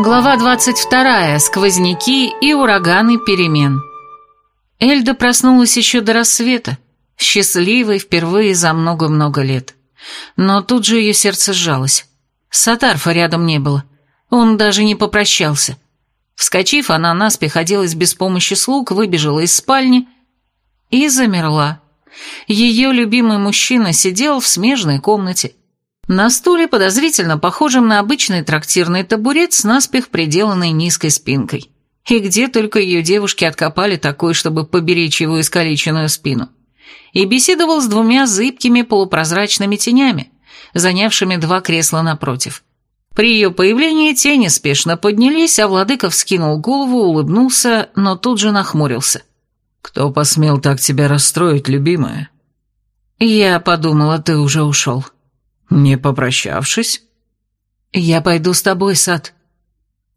Глава 22. Сквозняки и ураганы перемен. Эльда проснулась еще до рассвета, счастливой впервые за много-много лет. Но тут же ее сердце сжалось. Сатарфа рядом не было. Он даже не попрощался. Вскочив, она наспех оделась без помощи слуг, выбежала из спальни и замерла. Ее любимый мужчина сидел в смежной комнате. На стуле, подозрительно похожем на обычный трактирный табурет с наспех приделанной низкой спинкой. И где только ее девушки откопали такой, чтобы поберечь его искалеченную спину. И беседовал с двумя зыбкими полупрозрачными тенями, занявшими два кресла напротив. При ее появлении тени спешно поднялись, а владыка вскинул голову, улыбнулся, но тут же нахмурился. «Кто посмел так тебя расстроить, любимая?» «Я подумала, ты уже ушел». «Не попрощавшись?» «Я пойду с тобой, Сад».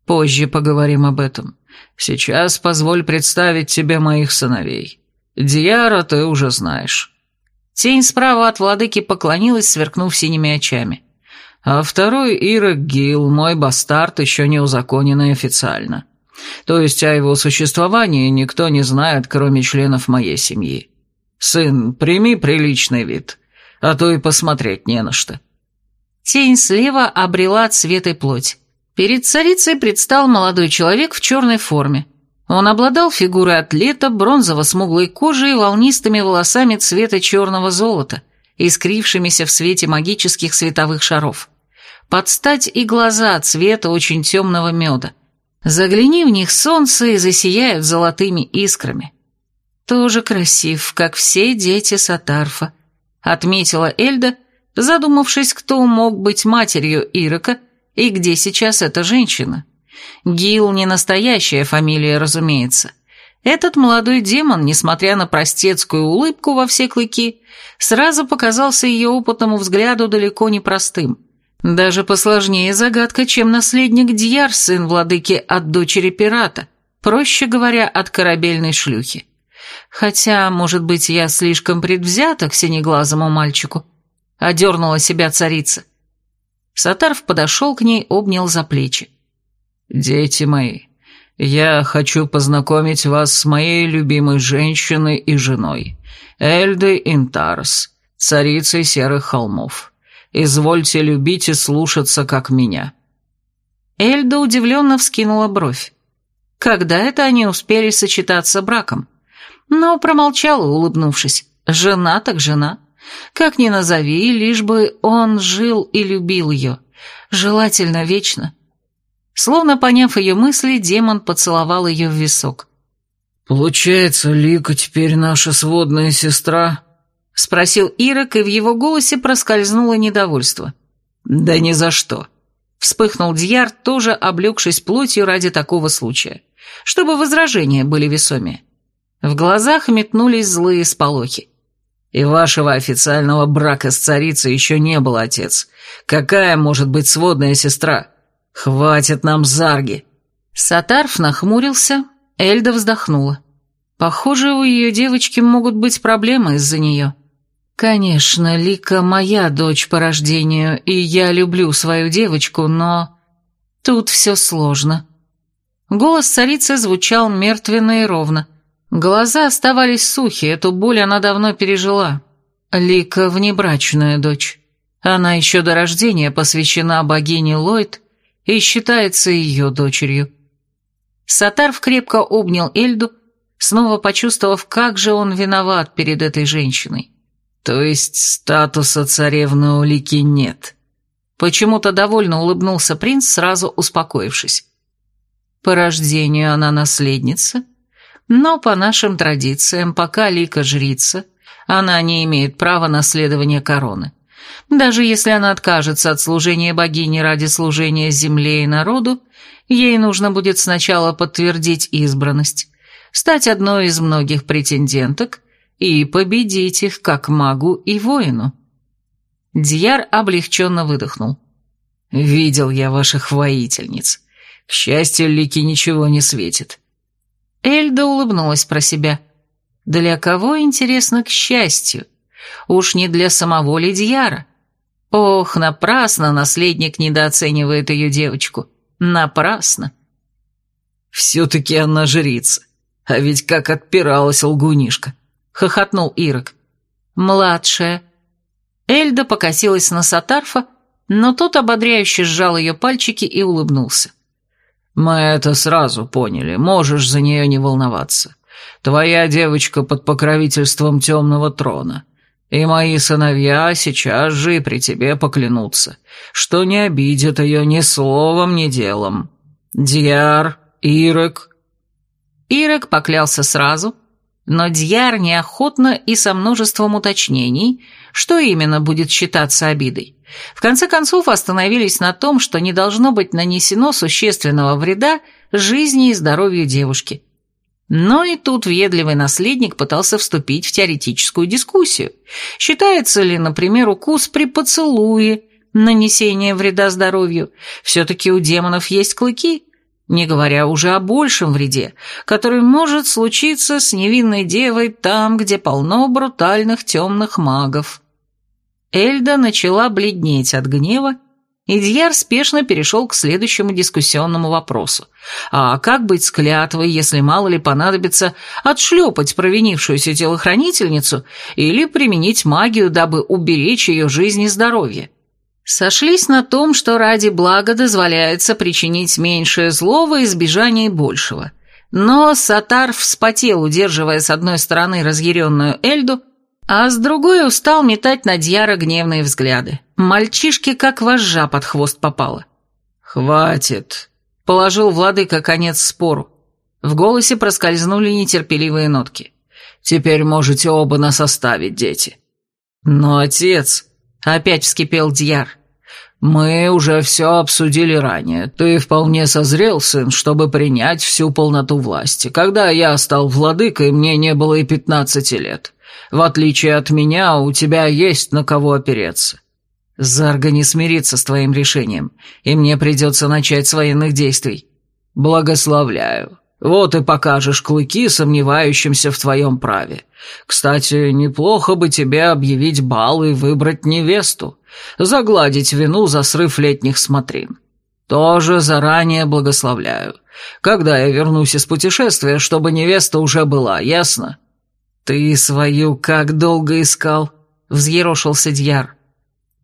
«Позже поговорим об этом. Сейчас позволь представить тебе моих сыновей. Диара ты уже знаешь». Тень справа от владыки поклонилась, сверкнув синими очами. «А второй Ирок Гил, мой бастард, еще не узаконенный официально. То есть о его существовании никто не знает, кроме членов моей семьи. Сын, прими приличный вид, а то и посмотреть не на что». Тень слева обрела цвет и плоть. Перед царицей предстал молодой человек в черной форме. Он обладал фигурой атлета, бронзово-смуглой кожей и волнистыми волосами цвета черного золота, искрившимися в свете магических световых шаров. Под стать и глаза цвета очень темного меда. Загляни в них солнце и засияют золотыми искрами. Тоже красив, как все дети Сатарфа, отметила Эльда, задумавшись, кто мог быть матерью Ирока и где сейчас эта женщина. Гил не настоящая фамилия, разумеется. Этот молодой демон, несмотря на простецкую улыбку во все клыки, сразу показался ее опытному взгляду далеко не простым – даже посложнее загадка, чем наследник Дьяр, сын владыки от дочери пирата, проще говоря, от корабельной шлюхи. Хотя, может быть, я слишком предвзята к синеглазому мальчику. Одернула себя царица. Сатарф подошел к ней, обнял за плечи. «Дети мои, я хочу познакомить вас с моей любимой женщиной и женой, Эльдой Интарс, царицей Серых Холмов». Извольте любить и слушаться, как меня». Эльда удивленно вскинула бровь. Когда это они успели сочетаться браком? Но промолчала, улыбнувшись. Жена так жена. Как ни назови, лишь бы он жил и любил ее. Желательно вечно. Словно поняв ее мысли, демон поцеловал ее в висок. «Получается, Лика теперь наша сводная сестра?» — спросил Ирок, и в его голосе проскользнуло недовольство. «Да ни за что!» — вспыхнул Дьяр, тоже облегшись плотью ради такого случая, чтобы возражения были весомее. В глазах метнулись злые сполохи. «И вашего официального брака с царицей еще не было, отец. Какая может быть сводная сестра? Хватит нам зарги!» Сатарф нахмурился, Эльда вздохнула. Похоже, у ее девочки могут быть проблемы из-за нее. Конечно, Лика моя дочь по рождению, и я люблю свою девочку, но... Тут все сложно. Голос царицы звучал мертвенно и ровно. Глаза оставались сухи, эту боль она давно пережила. Лика внебрачная дочь. Она еще до рождения посвящена богине Ллойд и считается ее дочерью. Сатарв крепко обнял Эльду, снова почувствовав, как же он виноват перед этой женщиной. «То есть статуса царевны у Лики нет?» Почему-то довольно улыбнулся принц, сразу успокоившись. По рождению она наследница, но по нашим традициям, пока Лика жрица, она не имеет права наследования короны. Даже если она откажется от служения богини ради служения земле и народу, ей нужно будет сначала подтвердить избранность, стать одной из многих претенденток и победить их как магу и воину. Дьяр облегченно выдохнул. «Видел я ваших воительниц. К счастью, Лики ничего не светит». Эльда улыбнулась про себя. «Для кого, интересно, к счастью? Уж не для самого Лидьяра. Ох, напрасно наследник недооценивает ее девочку. Напрасно. «Все-таки она жрица. А ведь как отпиралась лгунишка!» — хохотнул Ирок. «Младшая». Эльда покосилась на Сатарфа, но тот ободряюще сжал ее пальчики и улыбнулся. «Мы это сразу поняли, можешь за нее не волноваться. Твоя девочка под покровительством темного трона, и мои сыновья сейчас же и при тебе поклянутся, что не обидят ее ни словом, ни делом. Дьяр, Ирек...» Ирек поклялся сразу, но Дьяр неохотно и со множеством уточнений, что именно будет считаться обидой. В конце концов остановились на том, что не должно быть нанесено существенного вреда жизни и здоровью девушки. Но и тут въедливый наследник пытался вступить в теоретическую дискуссию. Считается ли, например, укус при поцелуе нанесение вреда здоровью? Все-таки у демонов есть клыки, не говоря уже о большем вреде, который может случиться с невинной девой там, где полно брутальных темных магов. Эльда начала бледнеть от гнева, и Дьяр спешно перешел к следующему дискуссионному вопросу. А как быть с клятвой, если мало ли понадобится отшлепать провинившуюся телохранительницу или применить магию, дабы уберечь ее жизнь и здоровье? Сошлись на том, что ради блага дозволяется причинить меньшее зло во избежание большего. Но Сатар вспотел, удерживая с одной стороны разъяренную Эльду, а с другой устал метать на Дьяра гневные взгляды. Мальчишке как вожжа под хвост попало. «Хватит», — положил владыка конец спору. В голосе проскользнули нетерпеливые нотки. «Теперь можете оба нас оставить, дети». «Но отец...» — опять вскипел Дьяр. «Мы уже все обсудили ранее. Ты вполне созрел, сын, чтобы принять всю полноту власти. Когда я стал владыкой, мне не было и пятнадцати лет. В отличие от меня, у тебя есть на кого опереться. Зарга не смирится с твоим решением, и мне придется начать с военных действий. Благословляю. Вот и покажешь клыки сомневающимся в твоем праве. Кстати, неплохо бы тебе объявить бал и выбрать невесту, загладить вину за срыв летних смотрин. Тоже заранее благословляю. Когда я вернусь из путешествия, чтобы невеста уже была, ясно?» «Ты свою как долго искал?» — взъерошился Дьяр.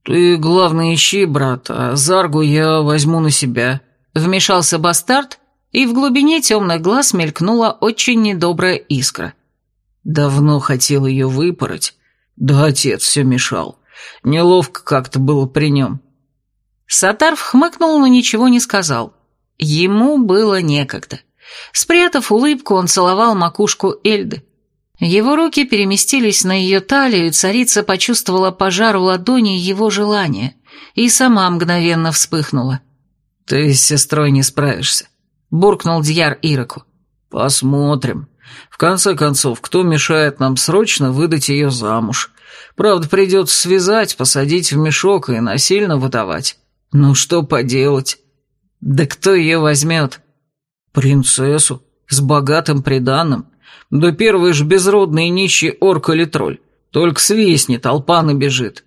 «Ты, главное, ищи, брат, а Заргу я возьму на себя», — вмешался бастард, и в глубине темных глаз мелькнула очень недобрая искра. Давно хотел ее выпороть, да отец все мешал. Неловко как-то было при нем. Сатар хмыкнул, но ничего не сказал. Ему было некогда. Спрятав улыбку, он целовал макушку Эльды. Его руки переместились на ее талию, и царица почувствовала пожар у ладони его желания, и сама мгновенно вспыхнула. «Ты с сестрой не справишься», — буркнул Дьяр Ироку. «Посмотрим. В конце концов, кто мешает нам срочно выдать ее замуж? Правда, придется связать, посадить в мешок и насильно выдавать. Ну что поделать? Да кто ее возьмет?» «Принцессу, с богатым приданным». Да первый ж безродный нищий орк или тролль. Только свистнет, толпа набежит.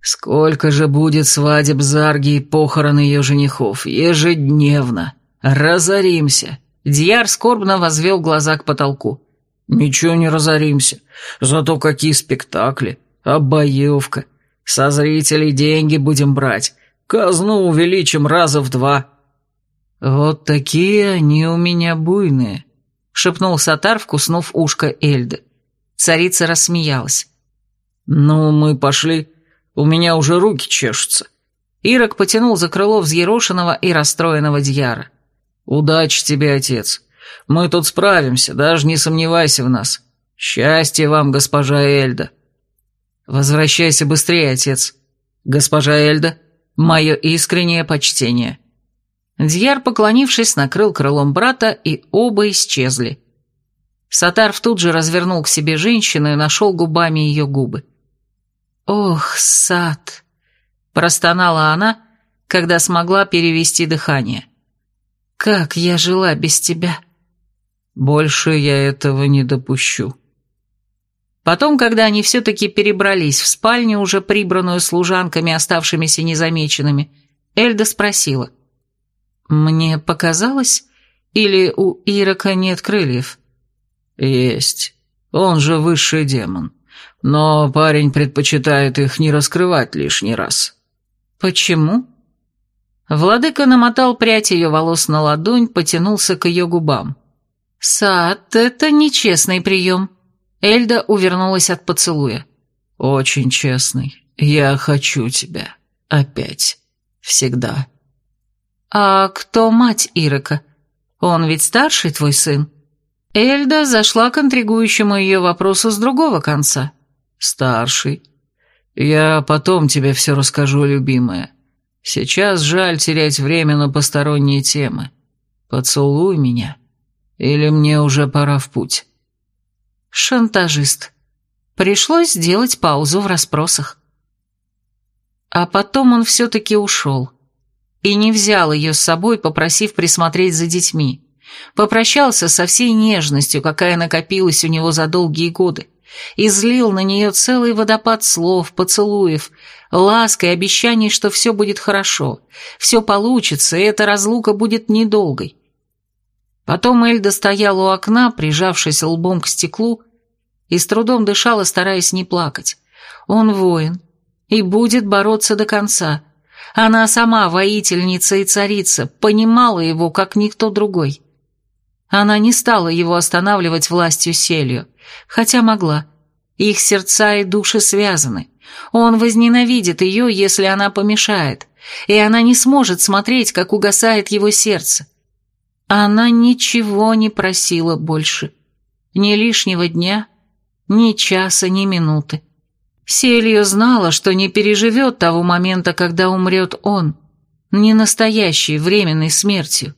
Сколько же будет свадеб Зарги и похорон ее женихов? Ежедневно. Разоримся. Дьяр скорбно возвел глаза к потолку. Ничего не разоримся. Зато какие спектакли. Обоевка. Со зрителей деньги будем брать. Казну увеличим раза в два. Вот такие они у меня буйные шепнул Сатар, вкуснув ушко Эльды. Царица рассмеялась. «Ну, мы пошли. У меня уже руки чешутся». Ирок потянул за крыло взъерошенного и расстроенного Дьяра. «Удачи тебе, отец. Мы тут справимся, даже не сомневайся в нас. Счастья вам, госпожа Эльда». «Возвращайся быстрее, отец. Госпожа Эльда, мое искреннее почтение». Дьяр, поклонившись, накрыл крылом брата, и оба исчезли. Сатарф тут же развернул к себе женщину и нашел губами ее губы. «Ох, сад!» – простонала она, когда смогла перевести дыхание. «Как я жила без тебя!» «Больше я этого не допущу». Потом, когда они все-таки перебрались в спальню, уже прибранную служанками, оставшимися незамеченными, Эльда спросила. Мне показалось? Или у Ирока нет крыльев? Есть. Он же высший демон. Но парень предпочитает их не раскрывать лишний раз. Почему? Владыка намотал прядь ее волос на ладонь, потянулся к ее губам. «Сад, это нечестный прием». Эльда увернулась от поцелуя. «Очень честный. Я хочу тебя. Опять. Всегда». «А кто мать Ирека? Он ведь старший твой сын?» Эльда зашла к интригующему ее вопросу с другого конца. «Старший. Я потом тебе все расскажу, любимая. Сейчас жаль терять время на посторонние темы. Поцелуй меня, или мне уже пора в путь?» «Шантажист. Пришлось сделать паузу в расспросах». А потом он все-таки ушел и не взял ее с собой, попросив присмотреть за детьми. Попрощался со всей нежностью, какая накопилась у него за долгие годы, излил на нее целый водопад слов, поцелуев, ласк и обещаний, что все будет хорошо, все получится, и эта разлука будет недолгой. Потом Эльда стояла у окна, прижавшись лбом к стеклу, и с трудом дышала, стараясь не плакать. Он воин и будет бороться до конца. Она сама воительница и царица, понимала его, как никто другой. Она не стала его останавливать властью селью, хотя могла. Их сердца и души связаны. Он возненавидит ее, если она помешает, и она не сможет смотреть, как угасает его сердце. Она ничего не просила больше. Ни лишнего дня, ни часа, ни минуты. Селью знала, что не переживет того момента, когда умрет он, не настоящей временной смертью.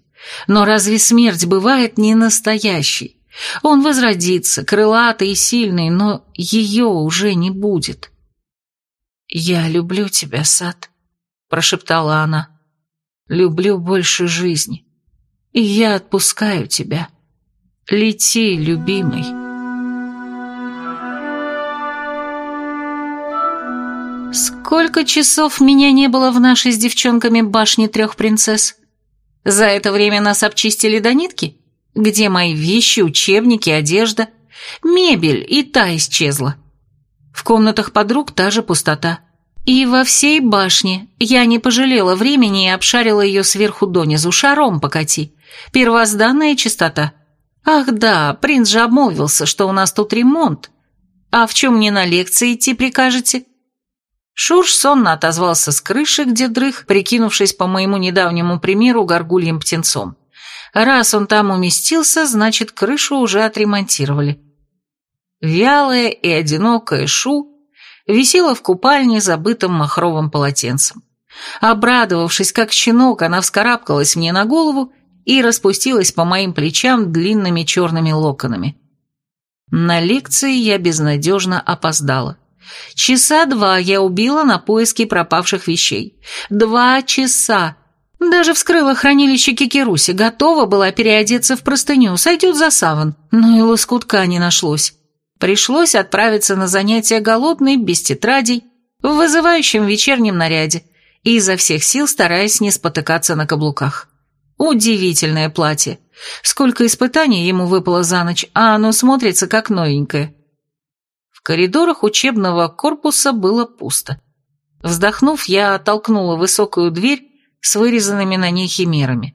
Но разве смерть бывает не настоящей? Он возродится, крылатый и сильный, но ее уже не будет. «Я люблю тебя, Сад», — прошептала она. «Люблю больше жизни. И я отпускаю тебя. Лети, любимый». Сколько часов меня не было в нашей с девчонками башне трех принцесс? За это время нас обчистили до нитки? Где мои вещи, учебники, одежда? Мебель и та исчезла. В комнатах подруг та же пустота. И во всей башне я не пожалела времени и обшарила ее сверху донизу, шаром покати. Первозданная чистота. Ах да, принц же обмолвился, что у нас тут ремонт. А в чем мне на лекции идти прикажете? Шурш сонно отозвался с крыши, где дрых, прикинувшись по моему недавнему примеру горгульем птенцом. Раз он там уместился, значит, крышу уже отремонтировали. Вялая и одинокая Шу висела в купальне, забытым махровым полотенцем. Обрадовавшись, как щенок, она вскарабкалась мне на голову и распустилась по моим плечам длинными черными локонами. На лекции я безнадежно опоздала. Часа два я убила на поиски пропавших вещей. Два часа. Даже вскрыла хранилище Кикируси, готова была переодеться в простыню, сойдет за саван, но и лоскутка не нашлось. Пришлось отправиться на занятия голодной, без тетрадей, в вызывающем вечернем наряде, и изо всех сил стараясь не спотыкаться на каблуках. Удивительное платье. Сколько испытаний ему выпало за ночь, а оно смотрится как новенькое. Коридорах учебного корпуса было пусто. Вздохнув, я оттолкнула высокую дверь с вырезанными на ней химерами.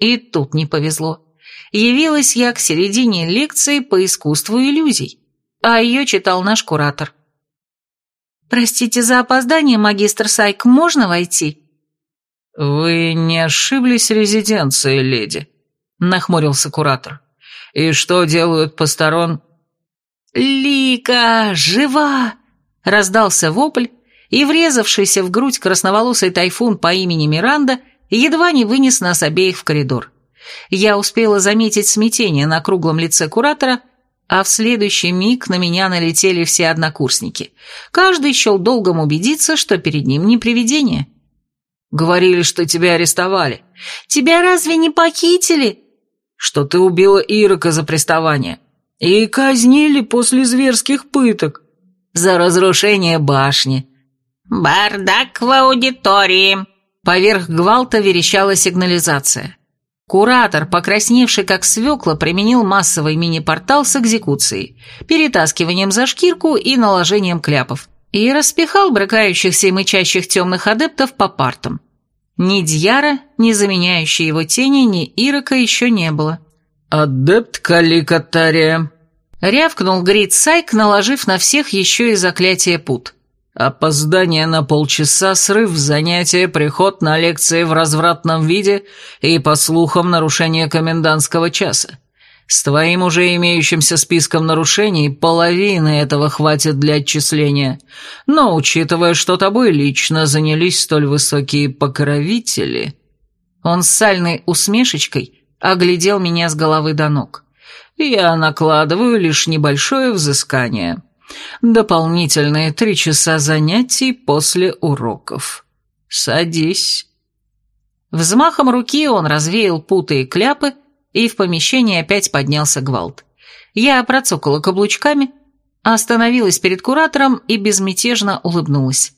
И тут не повезло. Явилась я к середине лекции по искусству иллюзий, а ее читал наш куратор. «Простите за опоздание, магистр Сайк, можно войти?» «Вы не ошиблись резиденцией, леди?» — нахмурился куратор. «И что делают посторон...» «Лика! Жива!» — раздался вопль, и врезавшийся в грудь красноволосый тайфун по имени Миранда едва не вынес нас обеих в коридор. Я успела заметить смятение на круглом лице куратора, а в следующий миг на меня налетели все однокурсники. Каждый счел долгом убедиться, что перед ним не привидение. «Говорили, что тебя арестовали». «Тебя разве не похитили?» «Что ты убила Ирока за приставание». И казнили после зверских пыток. За разрушение башни. «Бардак в аудитории», Поверх гвалта верещала сигнализация. Куратор, покрасневший как свекла, применил массовый мини-портал с экзекуцией, перетаскиванием за шкирку и наложением кляпов, и распихал брыкающихся и мычащих темных адептов по партам. Ни Дьяра, ни заменяющей его тени, ни Ирока еще не было. «Адепт Каликатария», — рявкнул Грит Сайк, наложив на всех еще и заклятие пут. Опоздание на полчаса, срыв занятия, приход на лекции в развратном виде и, по слухам, нарушение комендантского часа. С твоим уже имеющимся списком нарушений половины этого хватит для отчисления. Но, учитывая, что тобой лично занялись столь высокие покровители...» Он с сальной усмешечкой оглядел меня с головы до ног. «Я накладываю лишь небольшое взыскание». Дополнительные три часа занятий после уроков. Садись». Взмахом руки он развеял путы и кляпы, и в помещении опять поднялся гвалт. Я процокала каблучками, остановилась перед куратором и безмятежно улыбнулась.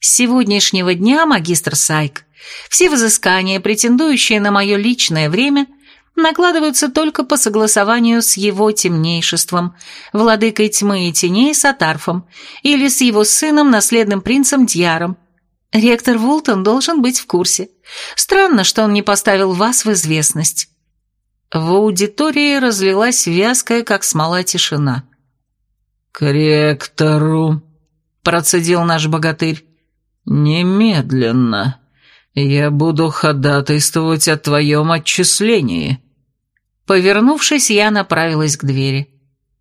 С сегодняшнего дня, магистр Сайк, все взыскания, претендующие на мое личное время – накладываются только по согласованию с его темнейшеством, владыкой тьмы и теней Сатарфом, или с его сыном, наследным принцем Дьяром. Ректор Вултон должен быть в курсе. Странно, что он не поставил вас в известность». В аудитории разлилась вязкая, как смола, тишина. «К ректору», — процедил наш богатырь. «Немедленно. Я буду ходатайствовать о твоем отчислении». Повернувшись, я направилась к двери.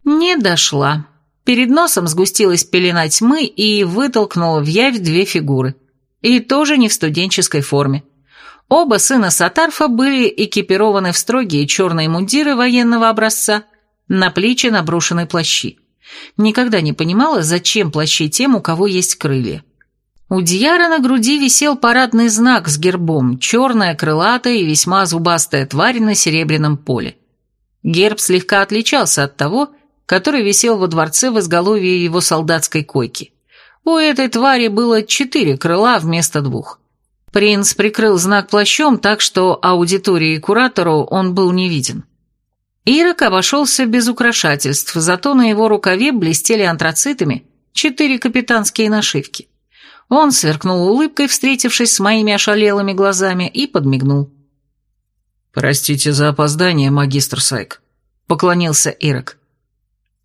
Не дошла. Перед носом сгустилась пелена тьмы и вытолкнула в явь две фигуры. И тоже не в студенческой форме. Оба сына Сатарфа были экипированы в строгие черные мундиры военного образца, на плечи наброшены плащи. Никогда не понимала, зачем плащи тем, у кого есть крылья. У Дьяра на груди висел парадный знак с гербом, черная, крылатая и весьма зубастая тварь на серебряном поле. Герб слегка отличался от того, который висел во дворце в изголовье его солдатской койки. У этой твари было четыре крыла вместо двух. Принц прикрыл знак плащом так, что аудитории и куратору он был не виден. Ирок обошелся без украшательств, зато на его рукаве блестели антрацитами четыре капитанские нашивки. Он сверкнул улыбкой, встретившись с моими ошалелыми глазами, и подмигнул. «Простите за опоздание, магистр Сайк», — поклонился Ирок.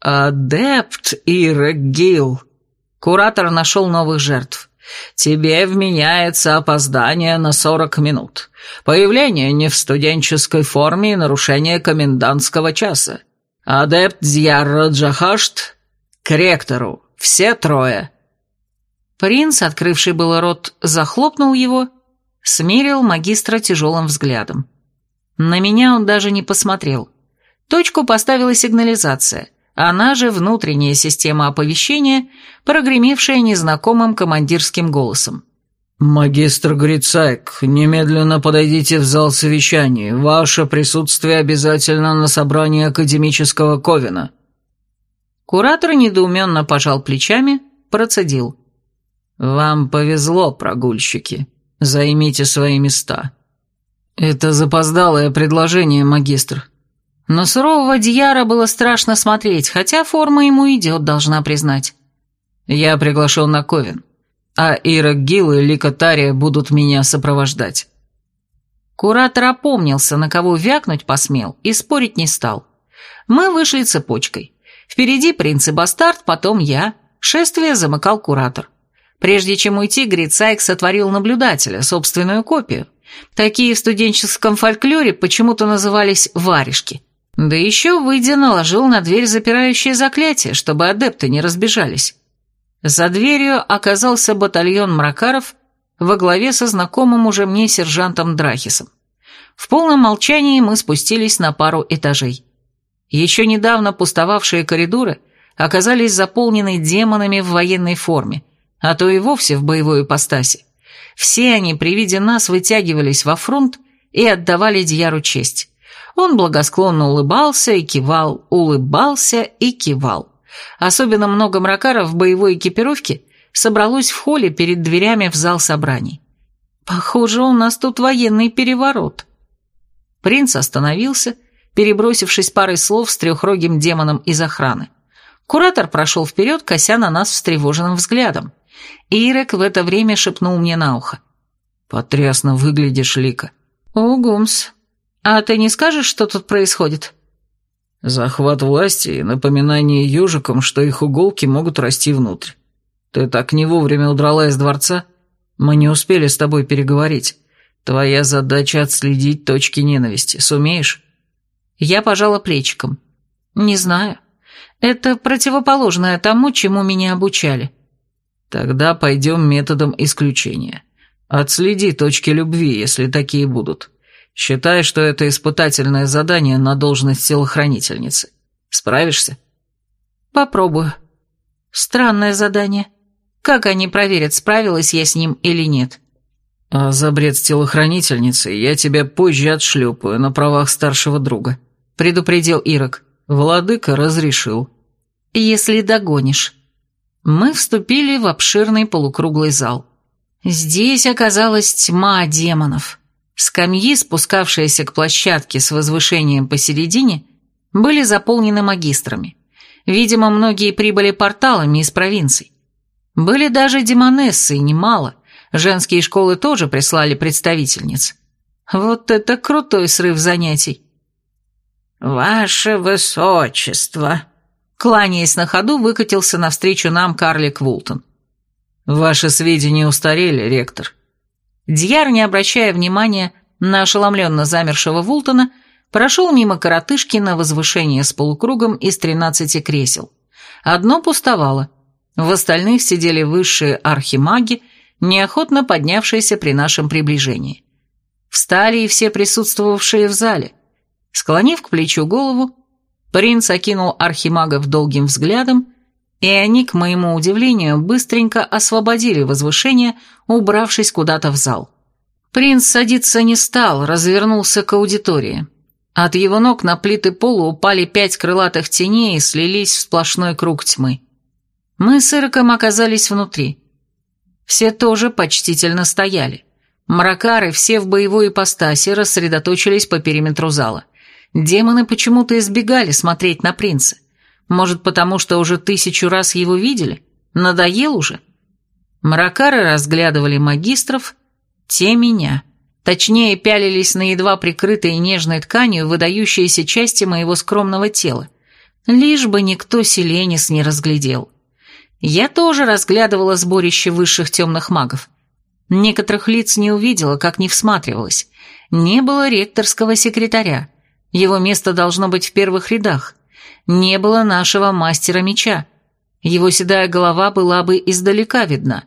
«Адепт Ирок Гил». Куратор нашел новых жертв. «Тебе вменяется опоздание на сорок минут. Появление не в студенческой форме и нарушение комендантского часа. Адепт Зьярра Джахашт к ректору. Все трое». Принц, открывший было рот, захлопнул его, смерил магистра тяжелым взглядом. На меня он даже не посмотрел. Точку поставила сигнализация, она же внутренняя система оповещения, прогремевшая незнакомым командирским голосом. «Магистр Грицайк, немедленно подойдите в зал совещаний. Ваше присутствие обязательно на собрании академического Ковина». Куратор недоуменно пожал плечами, процедил. «Вам повезло, прогульщики. Займите свои места». «Это запоздалое предложение, магистр». На сурового Дьяра было страшно смотреть, хотя форма ему идет, должна признать. «Я приглашен на Ковен, а Ира Гил и Лика Тария будут меня сопровождать». Куратор опомнился, на кого вякнуть посмел, и спорить не стал. Мы вышли цепочкой. Впереди принц и бастард, потом я. Шествие замыкал куратор. Прежде чем уйти, Грицайк сотворил наблюдателя, собственную копию. Такие в студенческом фольклоре почему-то назывались «варежки». Да еще, выйдя, наложил на дверь запирающее заклятие, чтобы адепты не разбежались. За дверью оказался батальон мракаров во главе со знакомым уже мне сержантом Драхисом. В полном молчании мы спустились на пару этажей. Еще недавно пустовавшие коридоры оказались заполнены демонами в военной форме, а то и вовсе в боевой ипостаси. Все они при виде нас вытягивались во фронт и отдавали Дьяру честь. Он благосклонно улыбался и кивал, улыбался и кивал. Особенно много мракаров в боевой экипировке собралось в холле перед дверями в зал собраний. Похоже, у нас тут военный переворот. Принц остановился, перебросившись парой слов с трехрогим демоном из охраны. Куратор прошел вперед, кося на нас встревоженным взглядом. Ирек в это время шепнул мне на ухо. «Потрясно выглядишь, Лика». «Угумс. А ты не скажешь, что тут происходит?» «Захват власти и напоминание ежикам, что их уголки могут расти внутрь. Ты так не вовремя удрала из дворца? Мы не успели с тобой переговорить. Твоя задача отследить точки ненависти. Сумеешь?» Я пожала плечиком. «Не знаю. Это противоположное тому, чему меня обучали». «Тогда пойдем методом исключения. Отследи точки любви, если такие будут. Считай, что это испытательное задание на должность телохранительницы. Справишься?» «Попробую. Странное задание. Как они проверят, справилась я с ним или нет?» «А за бред с телохранительницей я тебя позже отшлепаю на правах старшего друга», — предупредил Ирок. «Владыка разрешил». «Если догонишь». Мы вступили в обширный полукруглый зал. Здесь оказалась тьма демонов. Скамьи, спускавшиеся к площадке с возвышением посередине, были заполнены магистрами. Видимо, многие прибыли порталами из провинций. Были даже демонессы, немало. Женские школы тоже прислали представительниц. Вот это крутой срыв занятий. «Ваше высочество!» Кланяясь на ходу, выкатился навстречу нам карлик Вултон. «Ваши сведения устарели, ректор». Дьяр, не обращая внимания на ошеломленно замершего Вултона, прошел мимо коротышки на возвышение с полукругом из тринадцати кресел. Одно пустовало, в остальных сидели высшие архимаги, неохотно поднявшиеся при нашем приближении. Встали и все присутствовавшие в зале. Склонив к плечу голову, принц окинул архимагов долгим взглядом, и они, к моему удивлению, быстренько освободили возвышение, убравшись куда-то в зал. Принц садиться не стал, развернулся к аудитории. От его ног на плиты пола упали пять крылатых теней и слились в сплошной круг тьмы. Мы с Ироком оказались внутри. Все тоже почтительно стояли. Мракары, все в боевой ипостаси, рассредоточились по периметру зала. Демоны почему-то избегали смотреть на принца. Может, потому что уже тысячу раз его видели? Надоел уже? Мракары разглядывали магистров, те меня. Точнее, пялились на едва прикрытые нежной тканью выдающиеся части моего скромного тела. Лишь бы никто Селенис не разглядел. Я тоже разглядывала сборище высших темных магов. Некоторых лиц не увидела, как не всматривалась. Не было ректорского секретаря. Его место должно быть в первых рядах. Не было нашего мастера меча. Его седая голова была бы издалека видна.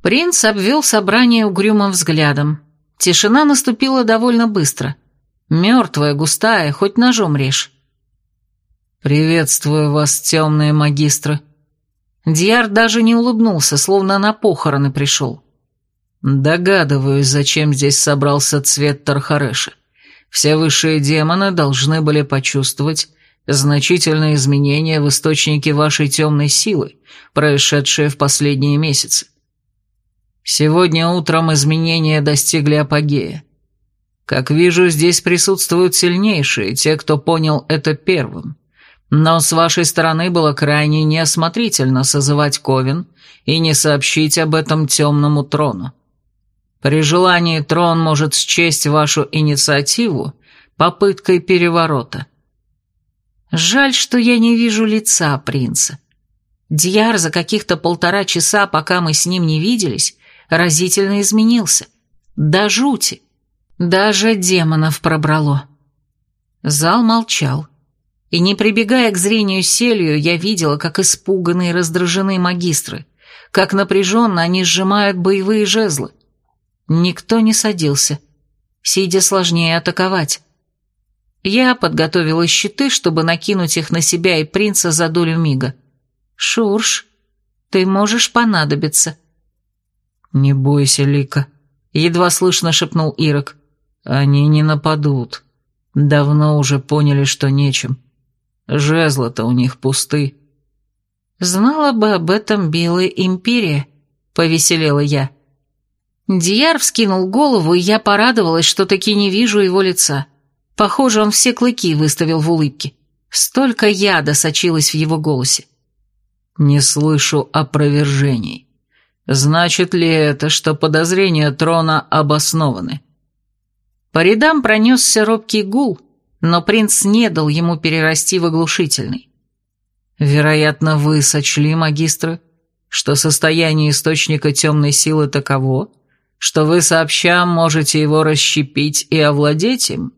Принц обвел собрание угрюмым взглядом. Тишина наступила довольно быстро. Мертвая, густая, хоть ножом режь. «Приветствую вас, темные магистры», Дьяр даже не улыбнулся, словно на похороны пришел. Догадываюсь, зачем здесь собрался цвет Тархареша. Все высшие демоны должны были почувствовать значительные изменения в источнике вашей темной силы, происшедшие в последние месяцы. Сегодня утром изменения достигли апогея. Как вижу, здесь присутствуют сильнейшие, те, кто понял это первым. Но с вашей стороны было крайне неосмотрительно созывать Ковен и не сообщить об этом темному трону. При желании трон может счесть вашу инициативу попыткой переворота. Жаль, что я не вижу лица принца. Дьяр за каких-то полтора часа, пока мы с ним не виделись, разительно изменился. До жути. Даже демонов пробрало. Зал молчал и не прибегая к зрению селью, я видела, как испуганные и раздражены магистры, как напряженно они сжимают боевые жезлы. Никто не садился. Сидя сложнее атаковать. Я подготовила щиты, чтобы накинуть их на себя и принца за долю мига. «Шурш, ты можешь понадобиться». «Не бойся, Лика», — едва слышно шепнул Ирок. «Они не нападут. Давно уже поняли, что нечем. Жезлы-то у них пусты. Знала бы об этом Белая Империя, повеселела я. Дияр вскинул голову, и я порадовалась, что таки не вижу его лица. Похоже, он все клыки выставил в улыбке. Столько яда сочилось в его голосе. «Не слышу опровержений. Значит ли это, что подозрения трона обоснованы?» По рядам пронесся робкий гул, но принц не дал ему перерасти в оглушительный. «Вероятно, вы сочли, магистры, что состояние источника темной силы таково, что вы сообща можете его расщепить и овладеть им,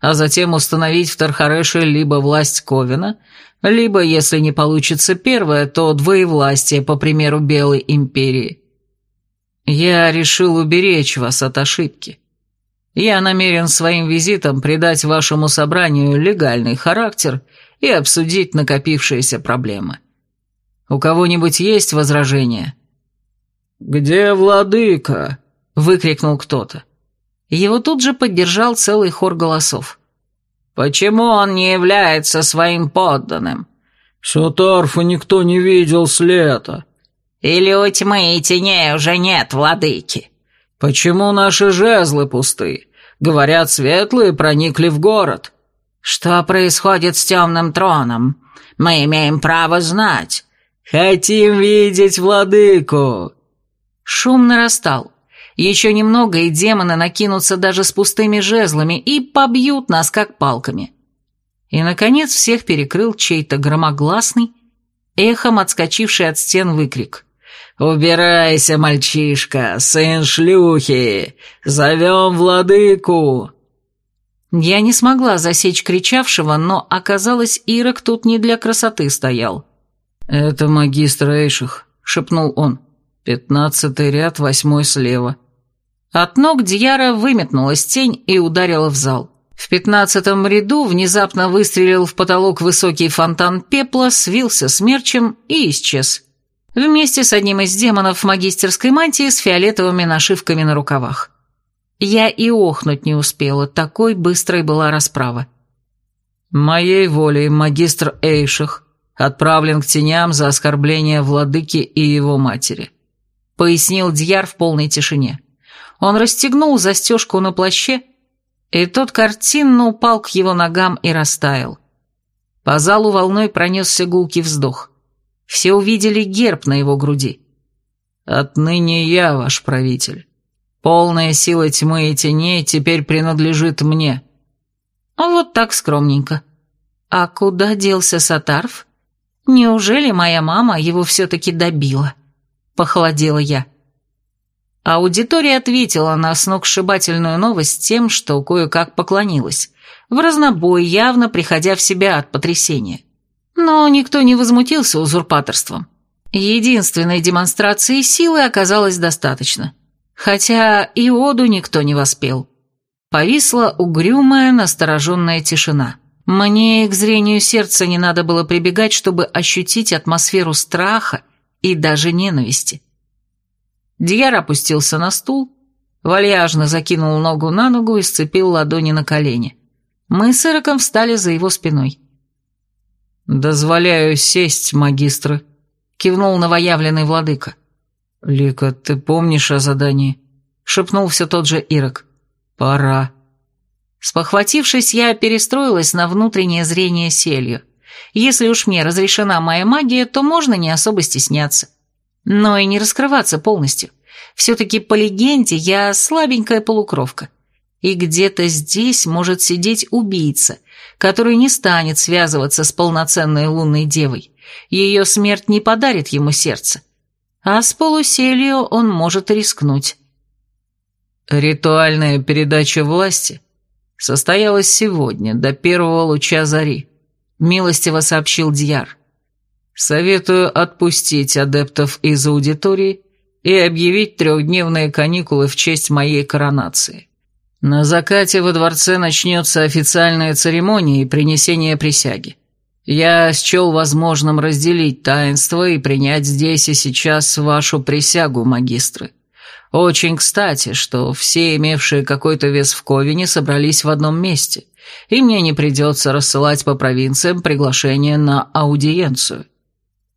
а затем установить в Тархареше либо власть Ковина, либо, если не получится первое, то двоевластие, по примеру Белой Империи. Я решил уберечь вас от ошибки. Я намерен своим визитом придать вашему собранию легальный характер и обсудить накопившиеся проблемы. У кого-нибудь есть возражения?» «Где владыка?» — выкрикнул кто-то. Его тут же поддержал целый хор голосов. «Почему он не является своим подданным?» «Сатарфа никто не видел с лета». «Или у тьмы и теней уже нет владыки?» «Почему наши жезлы пусты? Говорят, светлые проникли в город». «Что происходит с темным троном? Мы имеем право знать». «Хотим видеть владыку!» Шум нарастал. Еще немного, и демоны накинутся даже с пустыми жезлами и побьют нас, как палками. И, наконец, всех перекрыл чей-то громогласный, эхом отскочивший от стен выкрик. «Убирайся, мальчишка, сын шлюхи! Зовем владыку!» Я не смогла засечь кричавшего, но оказалось, Ирок тут не для красоты стоял. «Это магистр Эйших», — шепнул он. «Пятнадцатый ряд, восьмой слева». От ног Дьяра выметнулась тень и ударила в зал. В пятнадцатом ряду внезапно выстрелил в потолок высокий фонтан пепла, свился смерчем и исчез. Вместе с одним из демонов в магистерской мантии с фиолетовыми нашивками на рукавах. Я и охнуть не успела, такой быстрой была расправа. «Моей волей магистр Эйших отправлен к теням за оскорбление владыки и его матери», пояснил Дьяр в полной тишине. Он расстегнул застежку на плаще, и тот картинно упал к его ногам и растаял. По залу волной пронесся гулкий вздох. Все увидели герб на его груди. «Отныне я ваш правитель. Полная сила тьмы и теней теперь принадлежит мне». А вот так скромненько. А куда делся Сатарф? Неужели моя мама его все-таки добила? Похолодела я. Аудитория ответила на сногсшибательную новость тем, что кое-как поклонилась, в разнобой, явно приходя в себя от потрясения. Но никто не возмутился узурпаторством. Единственной демонстрации силы оказалось достаточно. Хотя и оду никто не воспел. Повисла угрюмая, настороженная тишина. Мне к зрению сердца не надо было прибегать, чтобы ощутить атмосферу страха и даже ненависти. Дьяр опустился на стул, вальяжно закинул ногу на ногу и сцепил ладони на колени. Мы с Ироком встали за его спиной. «Дозволяю сесть, магистры», — кивнул новоявленный владыка. «Лика, ты помнишь о задании?» — шепнул все тот же Ирок. «Пора». Спохватившись, я перестроилась на внутреннее зрение селью. Если уж мне разрешена моя магия, то можно не особо стесняться но и не раскрываться полностью. Все-таки по легенде я слабенькая полукровка. И где-то здесь может сидеть убийца, который не станет связываться с полноценной лунной девой. Ее смерть не подарит ему сердце. А с полуселью он может рискнуть. Ритуальная передача власти состоялась сегодня, до первого луча зари, милостиво сообщил Дьяр. Советую отпустить адептов из аудитории и объявить трехдневные каникулы в честь моей коронации. На закате во дворце начнется официальная церемония и принесение присяги. Я счел возможным разделить таинство и принять здесь и сейчас вашу присягу, магистры. Очень кстати, что все, имевшие какой-то вес в Ковине, собрались в одном месте, и мне не придется рассылать по провинциям приглашение на аудиенцию.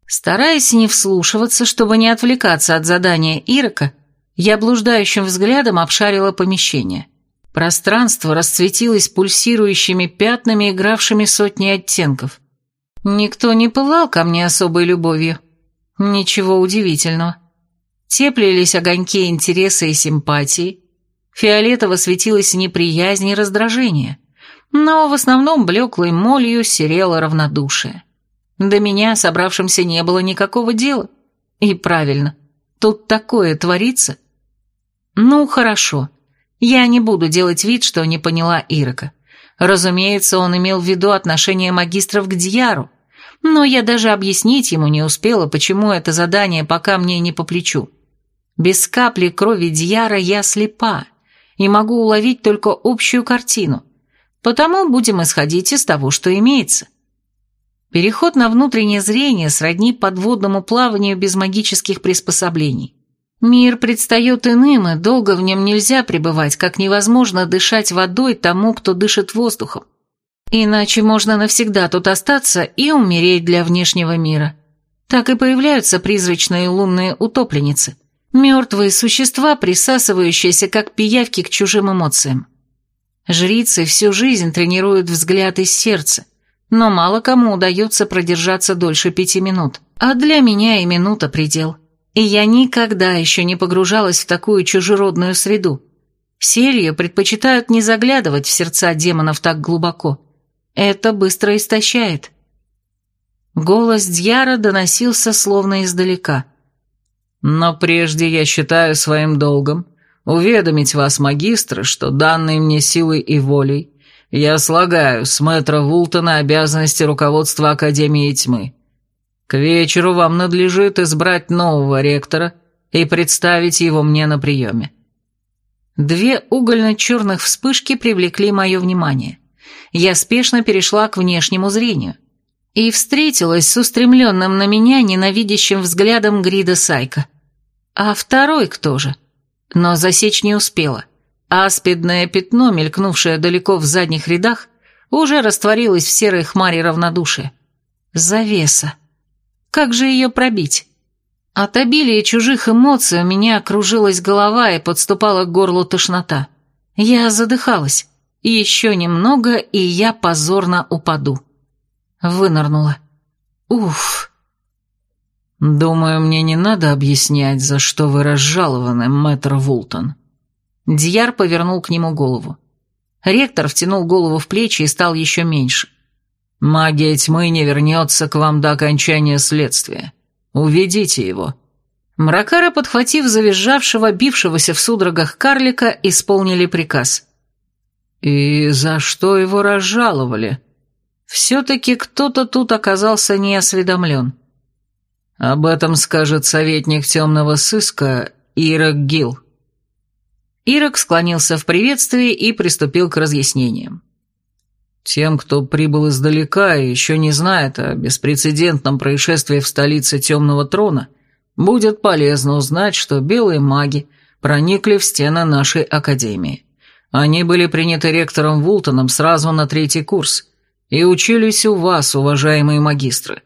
Стараясь не вслушиваться, чтобы не отвлекаться от задания Ирока, Я блуждающим взглядом обшарила помещение. Пространство расцветилось пульсирующими пятнами, игравшими сотни оттенков. Никто не пылал ко мне особой любовью. Ничего удивительного. Теплились огоньки интереса и симпатии. Фиолетово светилась неприязнь и раздражение. Но в основном блеклой молью серело равнодушие. До меня, собравшимся, не было никакого дела. И правильно, тут такое творится. Ну, хорошо. Я не буду делать вид, что не поняла Ирока. Разумеется, он имел в виду отношение магистров к Дьяру, но я даже объяснить ему не успела, почему это задание пока мне не по плечу. Без капли крови Дьяра я слепа и могу уловить только общую картину, потому будем исходить из того, что имеется. Переход на внутреннее зрение сродни подводному плаванию без магических приспособлений. Мир предстает иным, и долго в нем нельзя пребывать, как невозможно дышать водой тому, кто дышит воздухом. Иначе можно навсегда тут остаться и умереть для внешнего мира. Так и появляются призрачные лунные утопленницы, мертвые существа, присасывающиеся как пиявки к чужим эмоциям. Жрицы всю жизнь тренируют взгляд из сердца, но мало кому удается продержаться дольше пяти минут, а для меня и минута предел. И я никогда еще не погружалась в такую чужеродную среду. Серию предпочитают не заглядывать в сердца демонов так глубоко. Это быстро истощает. Голос Дьяра доносился словно издалека. «Но прежде я считаю своим долгом уведомить вас, магистры, что данные мне силой и волей я слагаю с мэтра Вултона обязанности руководства Академии Тьмы. К вечеру вам надлежит избрать нового ректора и представить его мне на приеме. Две угольно-черных вспышки привлекли мое внимание. Я спешно перешла к внешнему зрению и встретилась с устремленным на меня ненавидящим взглядом Грида Сайка. А второй кто же? Но засечь не успела. Аспидное пятно, мелькнувшее далеко в задних рядах, уже растворилось в серой хмаре равнодушия. Завеса. Как же ее пробить? От обилия чужих эмоций у меня окружилась голова и подступала к горлу тошнота. Я задыхалась. Еще немного, и я позорно упаду. Вынырнула. Уф. «Думаю, мне не надо объяснять, за что вы разжалованы, мэтр Вултон». Дьяр повернул к нему голову. Ректор втянул голову в плечи и стал еще меньше. Магия тьмы не вернется к вам до окончания следствия. Уведите его». Мракара, подхватив завизжавшего, бившегося в судорогах карлика, исполнили приказ. «И за что его разжаловали?» Все-таки кто-то тут оказался неосведомлен. Об этом скажет советник темного сыска Ирок Гил. Ирок склонился в приветствии и приступил к разъяснениям. Тем, кто прибыл издалека и еще не знает о беспрецедентном происшествии в столице Темного Трона, будет полезно узнать, что белые маги проникли в стены нашей Академии. Они были приняты ректором Вултоном сразу на третий курс и учились у вас, уважаемые магистры.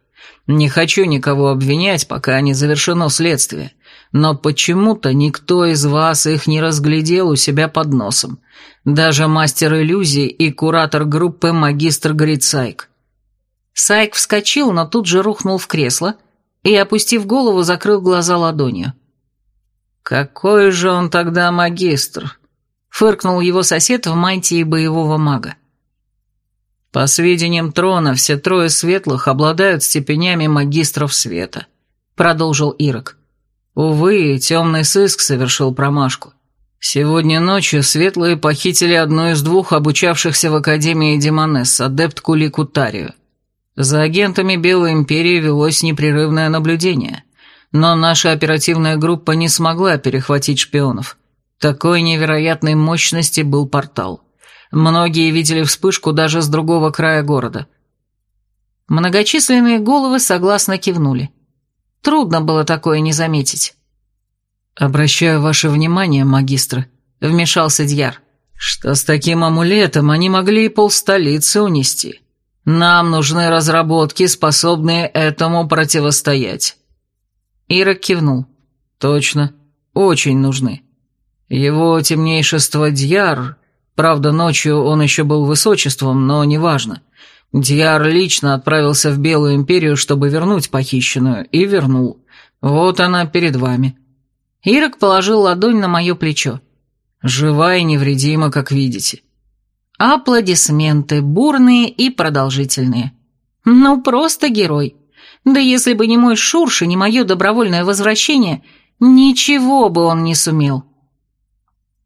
Не хочу никого обвинять, пока не завершено следствие, но почему-то никто из вас их не разглядел у себя под носом, даже мастер иллюзий и куратор группы магистр Грицайк. Сайк вскочил, но тут же рухнул в кресло и, опустив голову, закрыл глаза ладонью. «Какой же он тогда магистр?» — фыркнул его сосед в мантии боевого мага. «По сведениям трона, все трое светлых обладают степенями магистров света», — продолжил Ирок. «Увы, темный сыск совершил промашку. Сегодня ночью светлые похитили одну из двух обучавшихся в Академии Демонесс, адептку Ликутарию. За агентами Белой Империи велось непрерывное наблюдение, но наша оперативная группа не смогла перехватить шпионов. Такой невероятной мощности был портал. Многие видели вспышку даже с другого края города. Многочисленные головы согласно кивнули. Трудно было такое не заметить. «Обращаю ваше внимание, магистр», — вмешался Дьяр, «что с таким амулетом они могли и полстолицы унести. Нам нужны разработки, способные этому противостоять». Ира кивнул. «Точно. очень нужны. Его темнейшество Дьяр, правда, ночью он еще был высочеством, но неважно. Дьяр лично отправился в Белую Империю, чтобы вернуть похищенную, и вернул. Вот она перед вами». Ирок положил ладонь на мое плечо. «Жива и невредима, как видите». Аплодисменты, бурные и продолжительные. Ну, просто герой. Да если бы не мой Шурш и не мое добровольное возвращение, ничего бы он не сумел.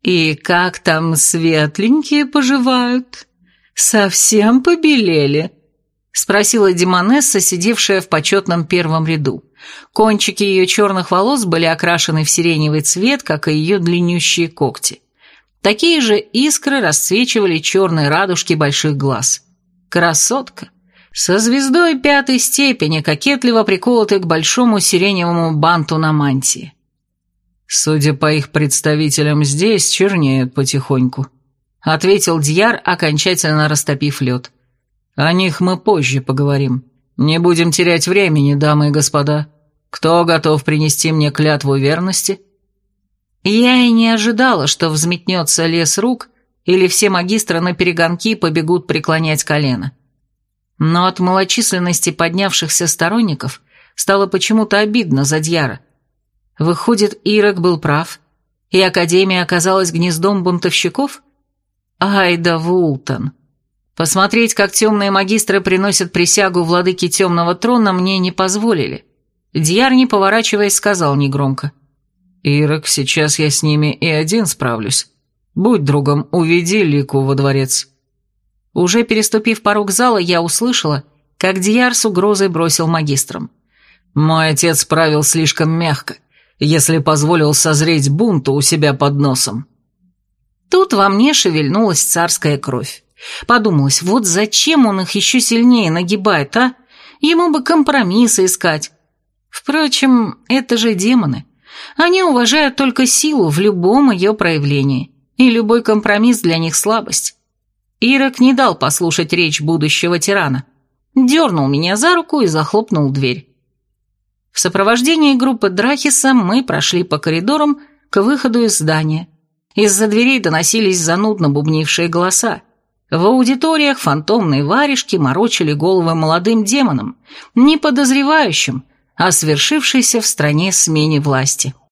«И как там светленькие поживают? Совсем побелели?» — спросила Демонесса, сидевшая в почетном первом ряду. Кончики ее черных волос были окрашены в сиреневый цвет, как и ее длиннющие когти. Такие же искры расцвечивали черные радужки больших глаз. Красотка! Со звездой пятой степени, кокетливо приколотой к большому сиреневому банту на мантии. «Судя по их представителям здесь, чернеют потихоньку», — ответил Дьяр, окончательно растопив лед. «О них мы позже поговорим. Не будем терять времени, дамы и господа. Кто готов принести мне клятву верности?» Я и не ожидала, что взметнется лес рук, или все магистры на перегонки побегут преклонять колено. Но от малочисленности поднявшихся сторонников стало почему-то обидно за Дьяра. Выходит, Ирок был прав, и Академия оказалась гнездом бунтовщиков? Ай да Вултон! Посмотреть, как темные магистры приносят присягу владыке темного трона, мне не позволили. Дьяр, не поворачиваясь, сказал негромко. «Ирок, сейчас я с ними и один справлюсь. Будь другом, уведи Лику во дворец». Уже переступив порог зала, я услышала, как Дьяр с угрозой бросил магистрам. «Мой отец правил слишком мягко если позволил созреть бунту у себя под носом. Тут во мне шевельнулась царская кровь. Подумалось, вот зачем он их еще сильнее нагибает, а? Ему бы компромиссы искать. Впрочем, это же демоны. Они уважают только силу в любом ее проявлении, и любой компромисс для них слабость. Ирок не дал послушать речь будущего тирана. Дернул меня за руку и захлопнул дверь. В сопровождении группы Драхиса мы прошли по коридорам к выходу из здания. Из-за дверей доносились занудно бубнившие голоса. В аудиториях фантомные варежки морочили головы молодым демонам, не подозревающим о свершившейся в стране смене власти.